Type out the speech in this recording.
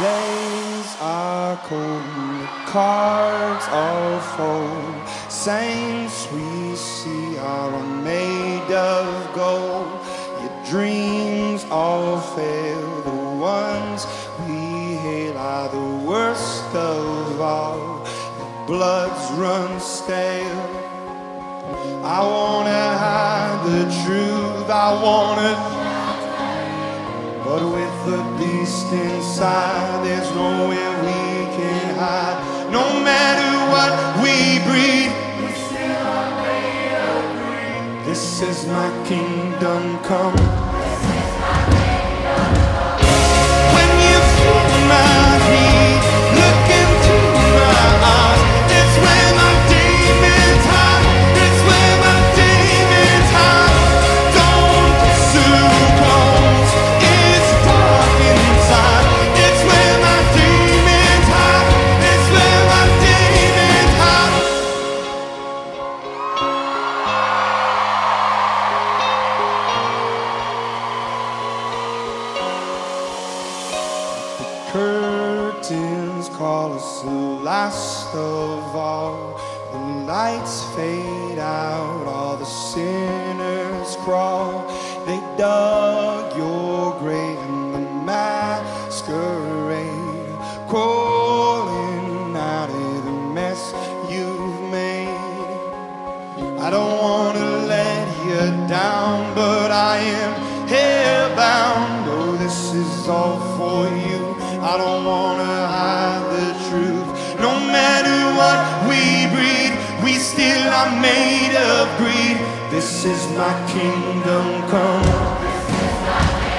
Days are cold, the cards all fold. Saints we see are made of gold. Your dreams all fail, the ones we hail are the worst of all. Your bloods run stale. I wanna hide the truth, I wanna but with the beast inside, there's nowhere we can hide. No matter what we breed, we still are made of greed. This is my kingdom come. Curtains call us the last of all. The lights fade out, all the sinners crawl. They dug your grave in the masquerade, crawling out of the mess you've made. I don't wanna let you down, but I am hellbound. Oh, this is all for you. I don't wanna hide the truth. No matter what we breed, we still are made of greed. This is my kingdom come.